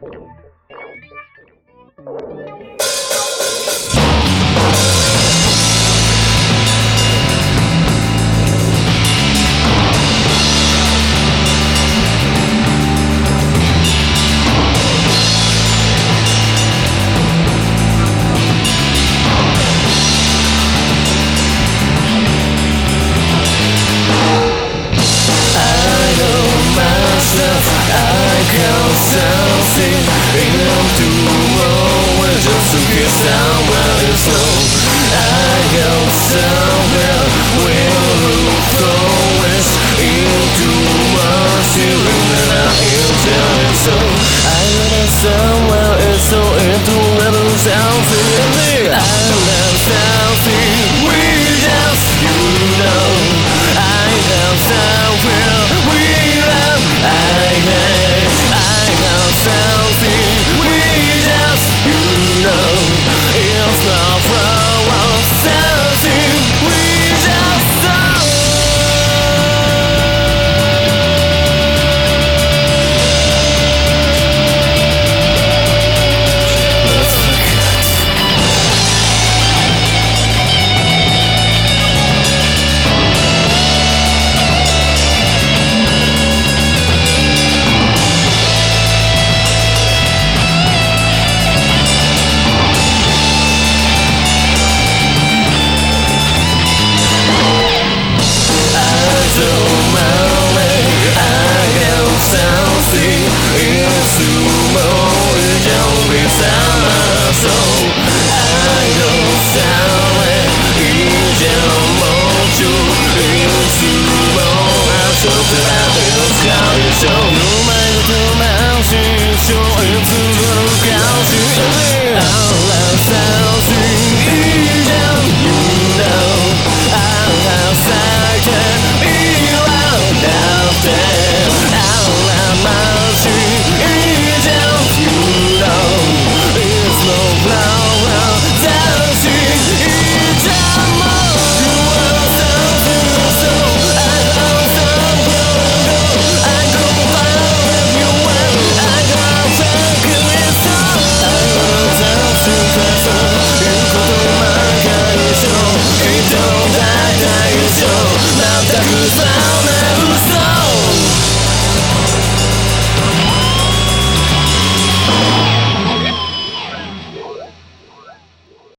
cold. disappear somewhere is I go somewhere where into in the so I go somewhere so I something without you know Show me my little man, she's sure it's 孤单